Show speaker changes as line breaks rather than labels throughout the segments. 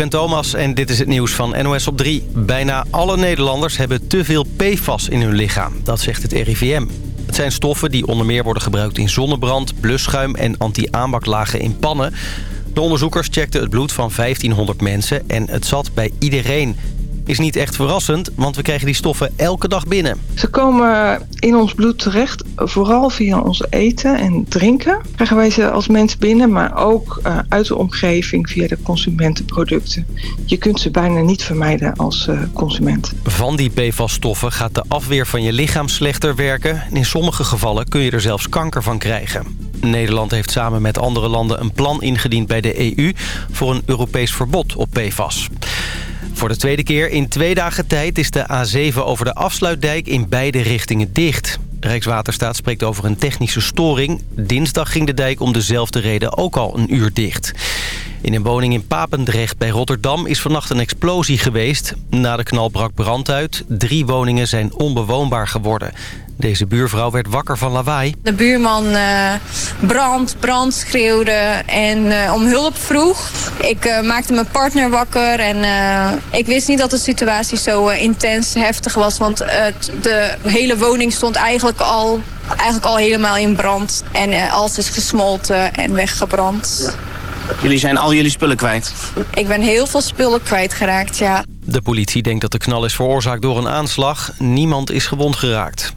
ben Thomas en dit is het nieuws van NOS op 3. Bijna alle Nederlanders hebben te veel PFAS in hun lichaam. Dat zegt het RIVM. Het zijn stoffen die onder meer worden gebruikt in zonnebrand, blusschuim en anti-aanbaklagen in pannen. De onderzoekers checkten het bloed van 1500 mensen en het zat bij iedereen is niet echt verrassend, want we krijgen die stoffen elke dag binnen.
Ze komen in ons bloed terecht, vooral via ons eten en drinken. Krijgen wij ze als mens binnen, maar ook uh, uit de omgeving via de consumentenproducten. Je kunt ze bijna niet vermijden als uh, consument.
Van die PFAS-stoffen gaat de afweer van je lichaam slechter werken. En in sommige gevallen kun je er zelfs kanker van krijgen. Nederland heeft samen met andere landen een plan ingediend bij de EU... voor een Europees verbod op PFAS. Voor de tweede keer in twee dagen tijd is de A7 over de afsluitdijk in beide richtingen dicht. Rijkswaterstaat spreekt over een technische storing. Dinsdag ging de dijk om dezelfde reden ook al een uur dicht. In een woning in Papendrecht bij Rotterdam is vannacht een explosie geweest. Na de knal brak brand uit. Drie woningen zijn onbewoonbaar geworden. Deze buurvrouw werd wakker van lawaai.
De buurman uh, brand, brand schreeuwde en uh, om hulp vroeg. Ik uh, maakte mijn partner wakker en ik wist niet dat de situatie zo intens heftig was. Want de hele woning stond eigenlijk al, eigenlijk al helemaal in brand. En alles is gesmolten en weggebrand.
Jullie zijn al jullie spullen kwijt?
Ik ben heel veel spullen kwijtgeraakt, ja.
De politie denkt dat de knal is veroorzaakt door een aanslag. Niemand is gewond geraakt.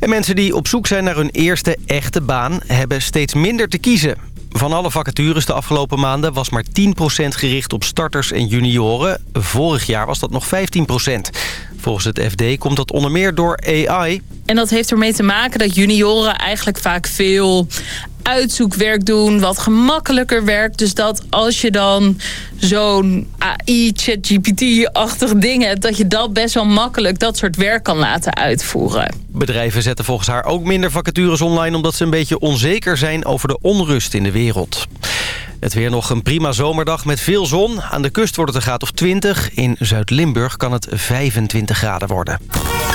En mensen die op zoek zijn naar hun eerste echte baan... hebben steeds minder te kiezen. Van alle vacatures de afgelopen maanden was maar 10% gericht op starters en junioren. Vorig jaar was dat nog 15%. Volgens het FD komt dat onder meer door AI.
En dat heeft ermee te maken dat junioren eigenlijk vaak veel uitzoekwerk doen, wat gemakkelijker werkt. Dus dat als je dan zo'n AI, ChatGPT-achtig ding hebt... dat je dat best wel makkelijk dat soort werk kan laten uitvoeren.
Bedrijven zetten volgens haar ook minder vacatures online... omdat ze een beetje onzeker zijn over de onrust in de wereld. Het weer nog een prima zomerdag met veel zon. Aan de kust wordt het een graad of 20. In Zuid-Limburg kan het 25 graden worden.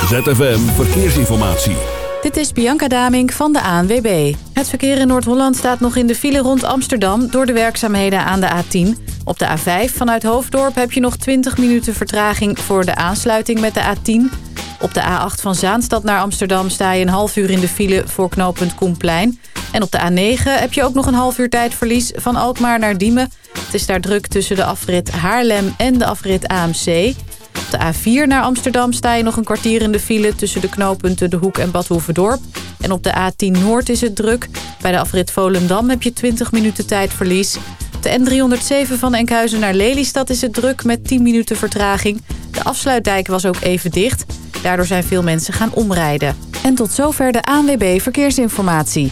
ZFM Verkeersinformatie.
Dit is Bianca Damink van de ANWB. Het verkeer in Noord-Holland staat nog in de file rond Amsterdam... door de werkzaamheden aan de A10. Op de A5 vanuit Hoofddorp heb je nog 20 minuten vertraging... voor de aansluiting met de A10. Op de A8 van Zaanstad naar Amsterdam sta je een half uur in de file... voor knooppunt Koenplein. En op de A9 heb je ook nog een half uur tijdverlies van Alkmaar naar Diemen. Het is daar druk tussen de afrit Haarlem en de afrit AMC... Op de A4 naar Amsterdam sta je nog een kwartier in de file... tussen de knooppunten De Hoek en Bad Hoeverdorp. En op de A10 Noord is het druk. Bij de afrit Volendam heb je 20 minuten tijdverlies. De N307 van Enkhuizen naar Lelystad is het druk met 10 minuten vertraging. De afsluitdijk was ook even dicht. Daardoor zijn veel mensen gaan omrijden. En tot zover de ANWB Verkeersinformatie.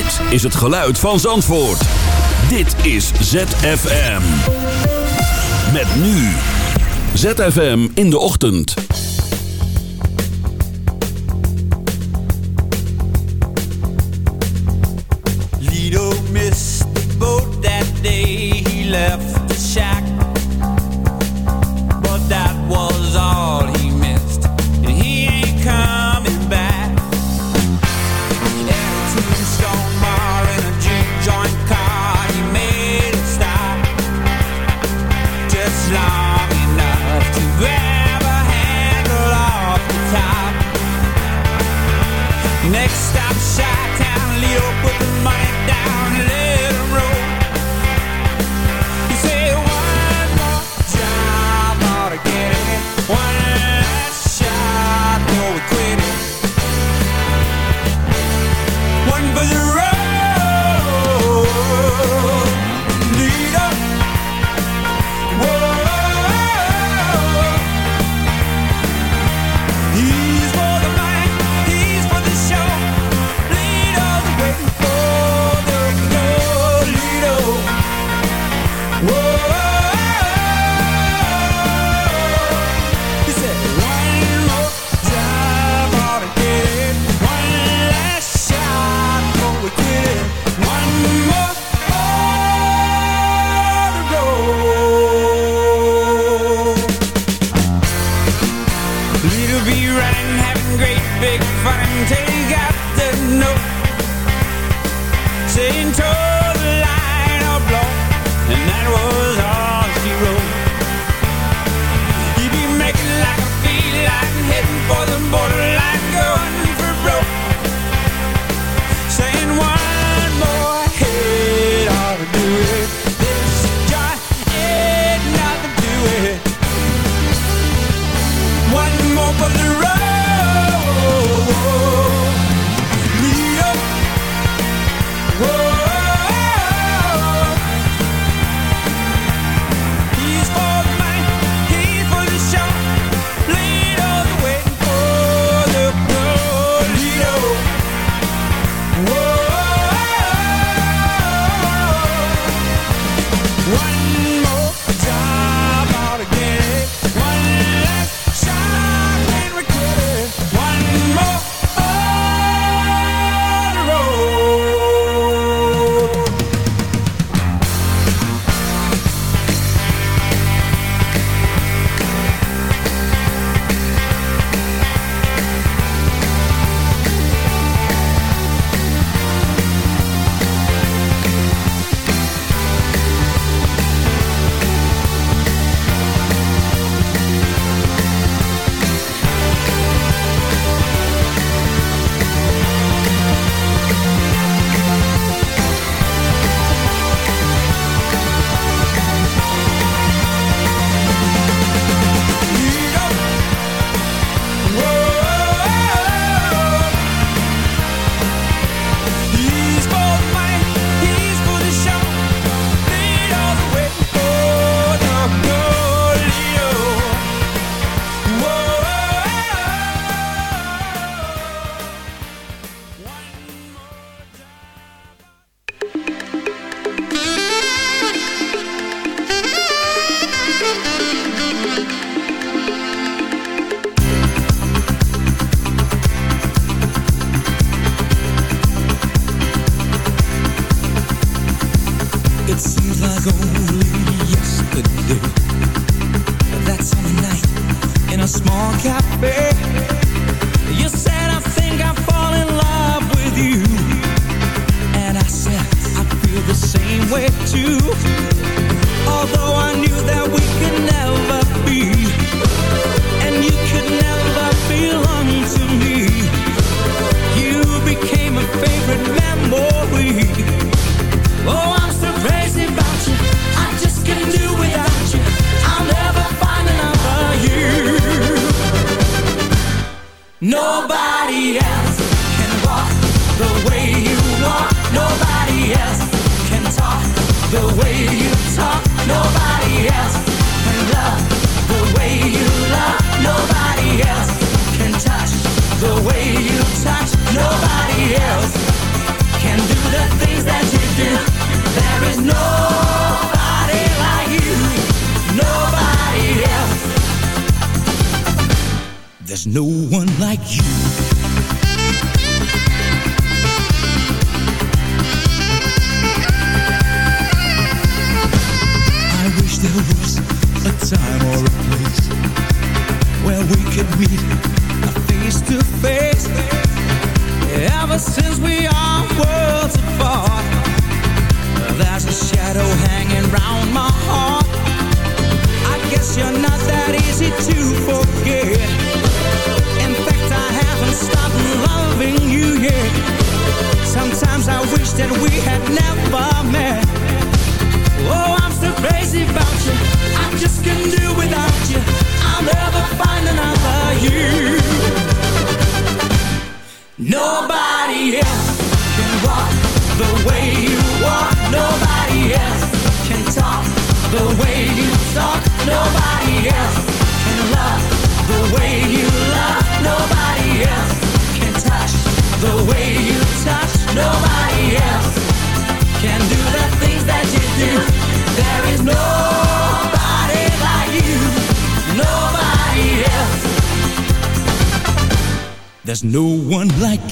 Dit is het geluid van Zandvoort. Dit is ZFM. Met nu. ZFM in de ochtend.
Lido missed the boat that day he left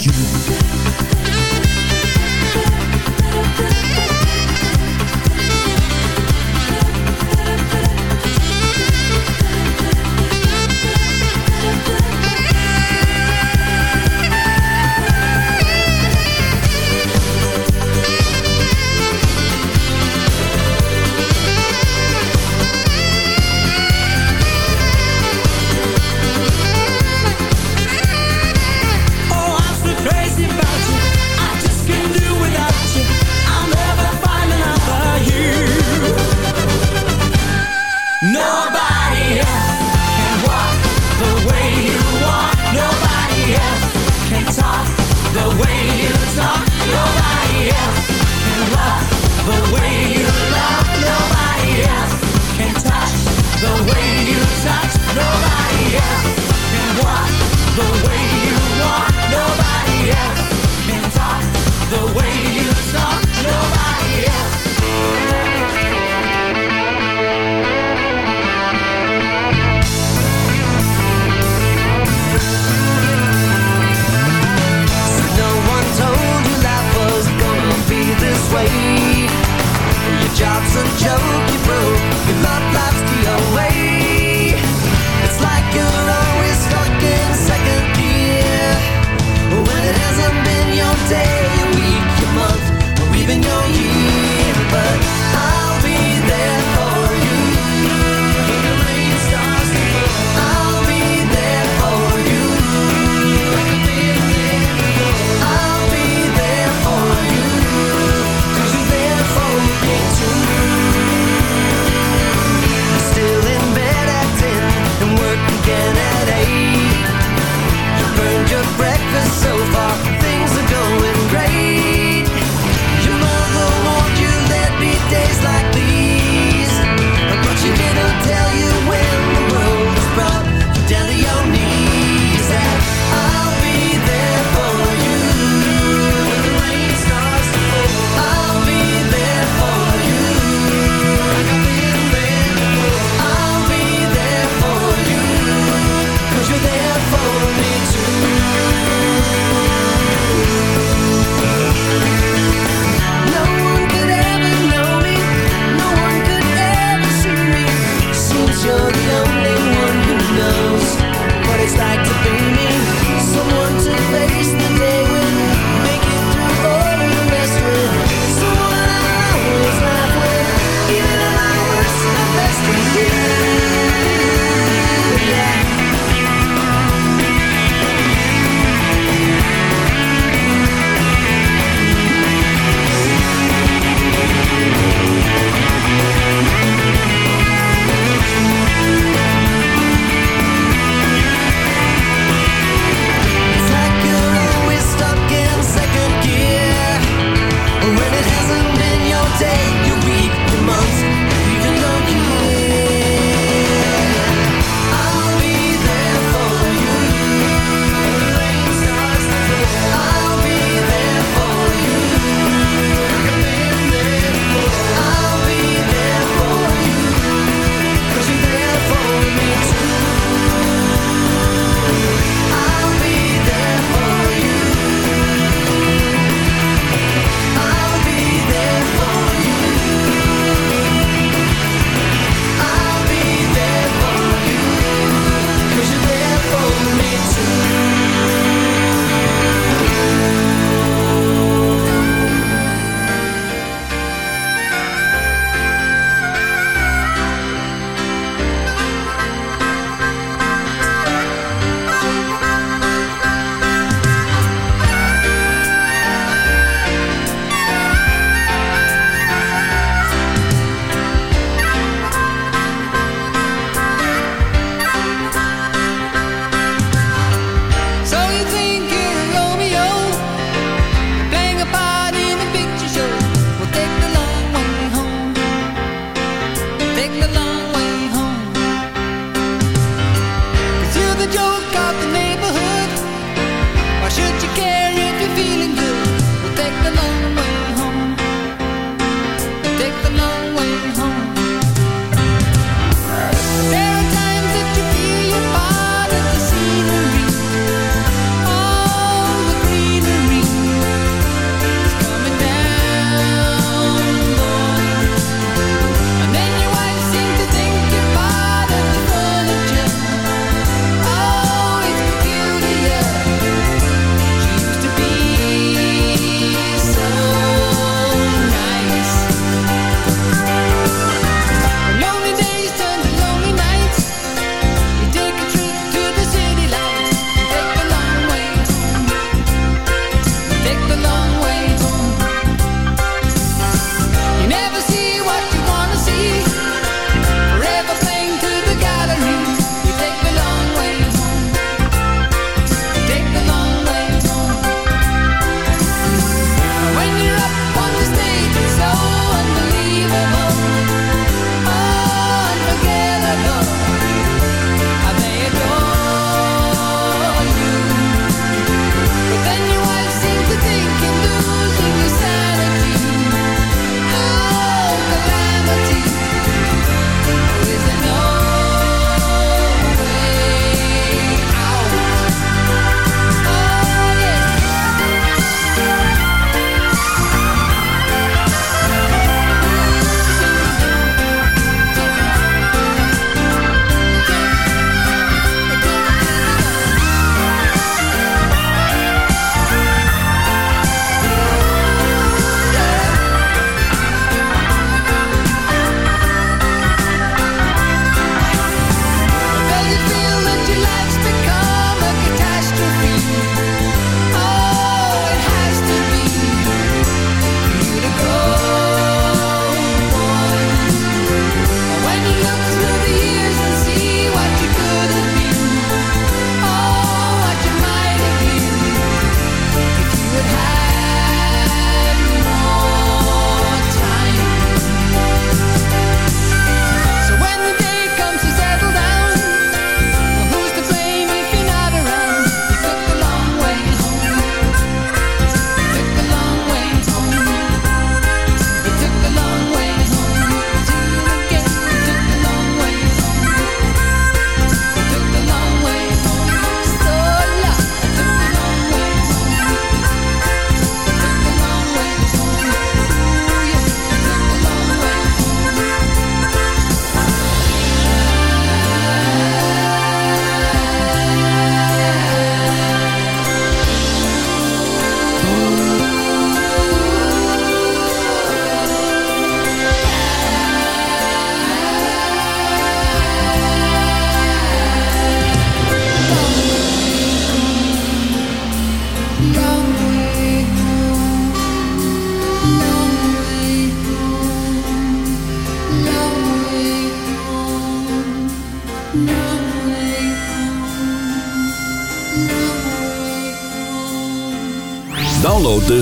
you.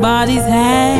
somebody's
hand.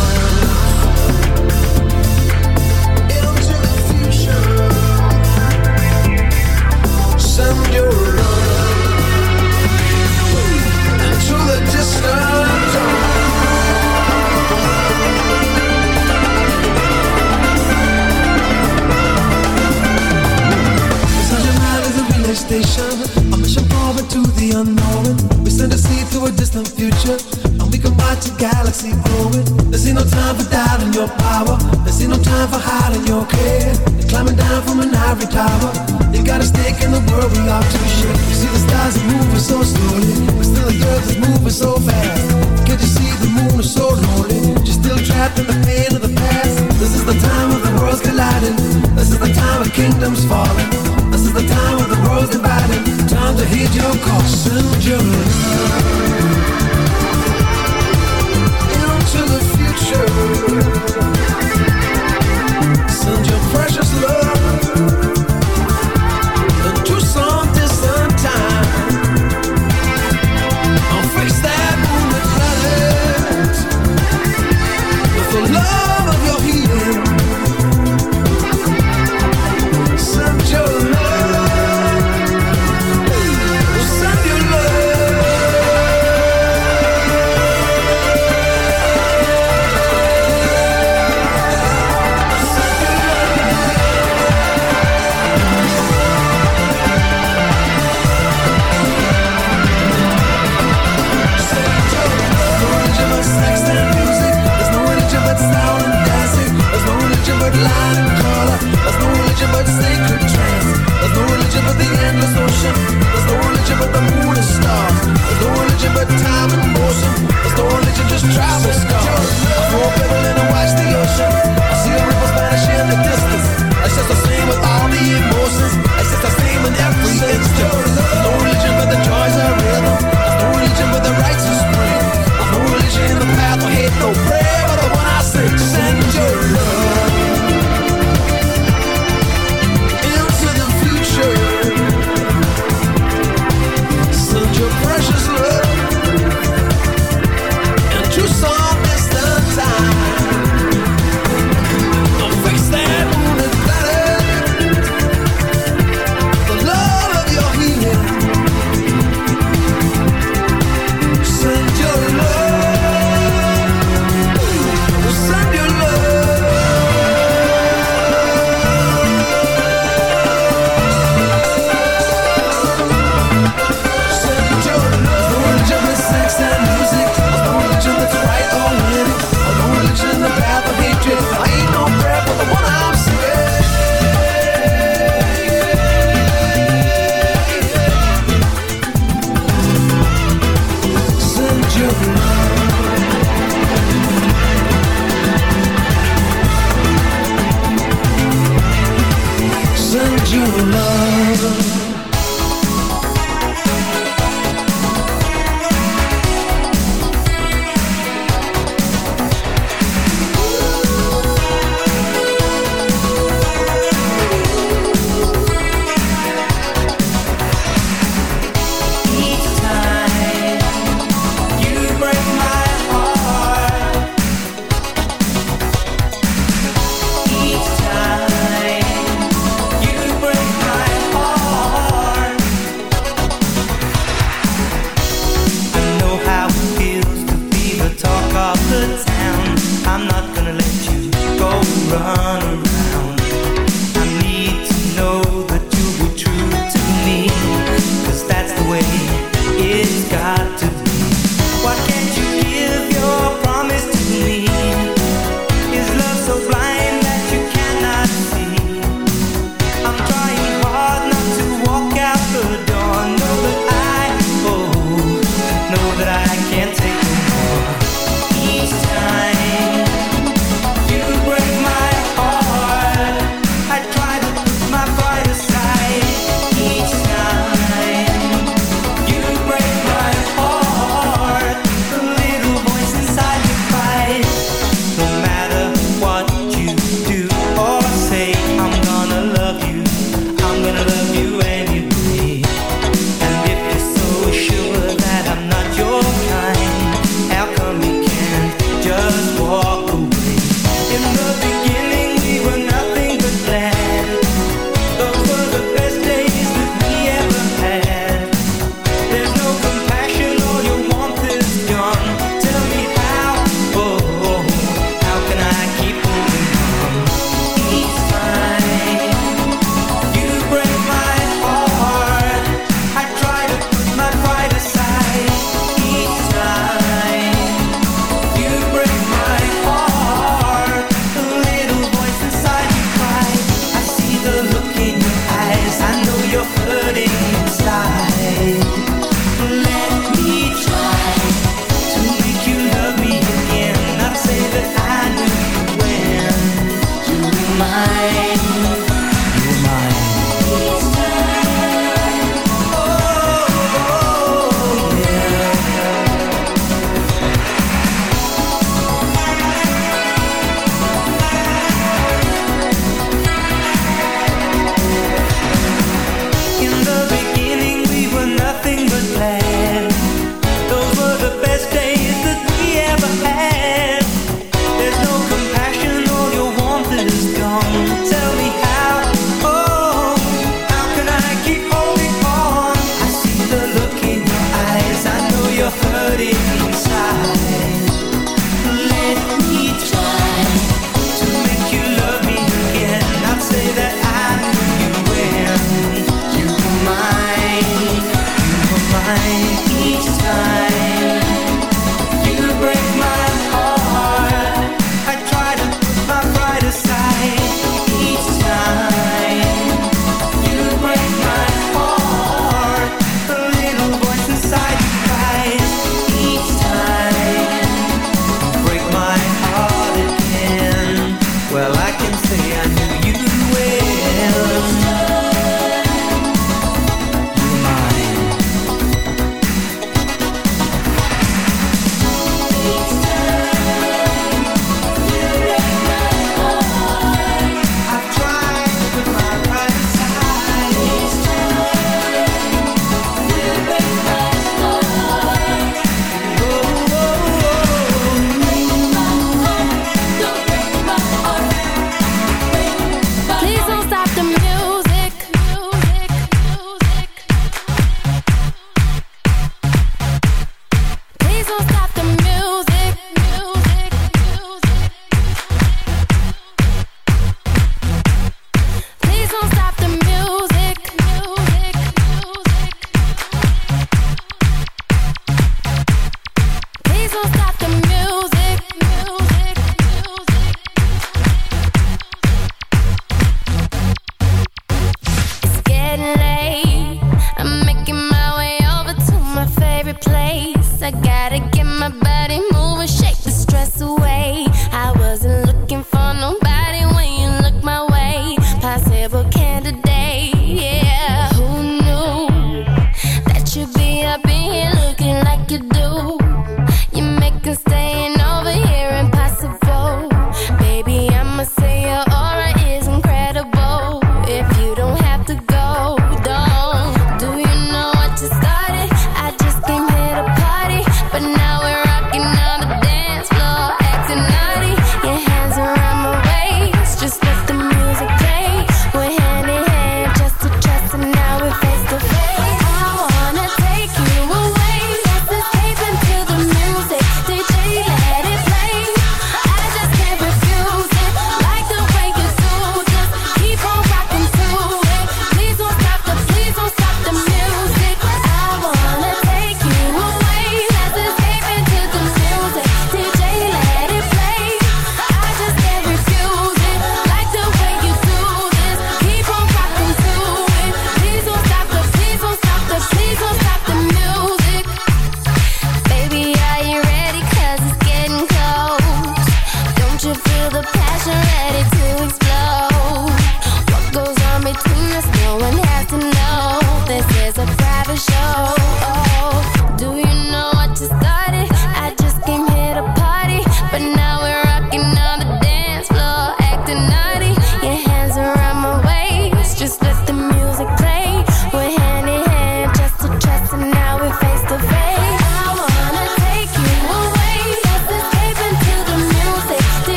condoms falling. This is the time of the world's dividing. Time to hit your call,
soon, June.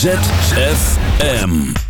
ZFM.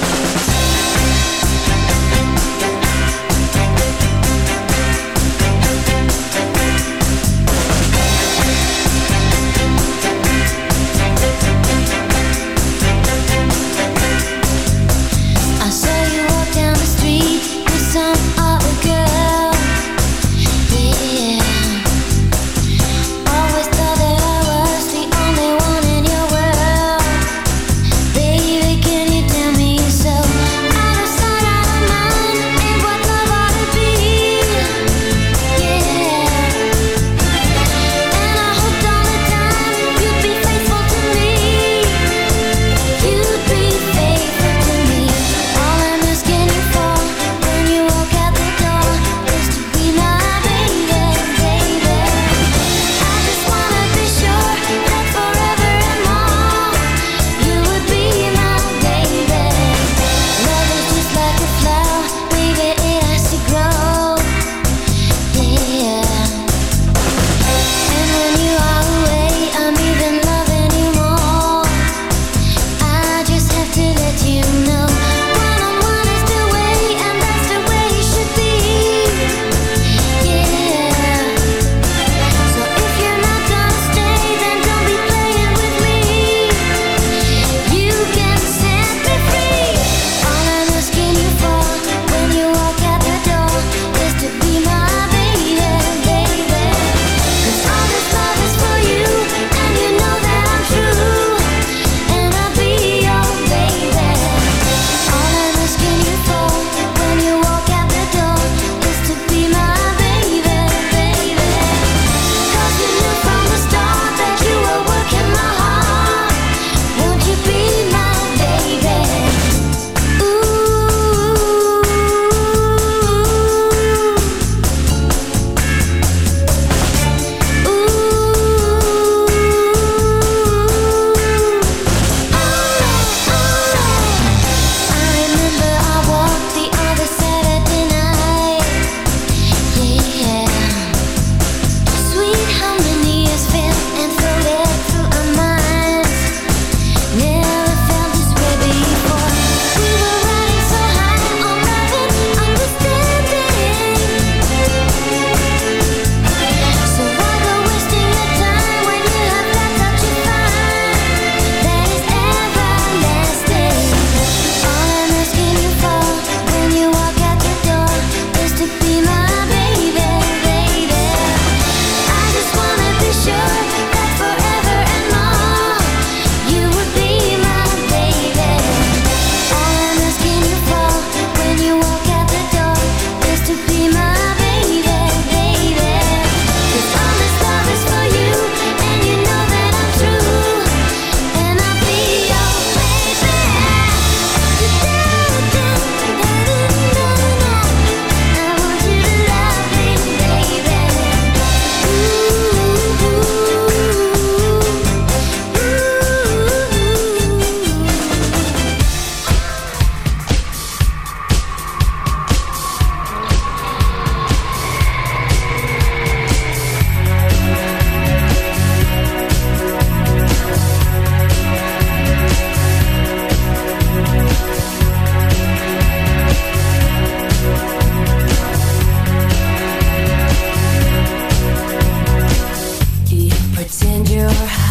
Pretend
you're high.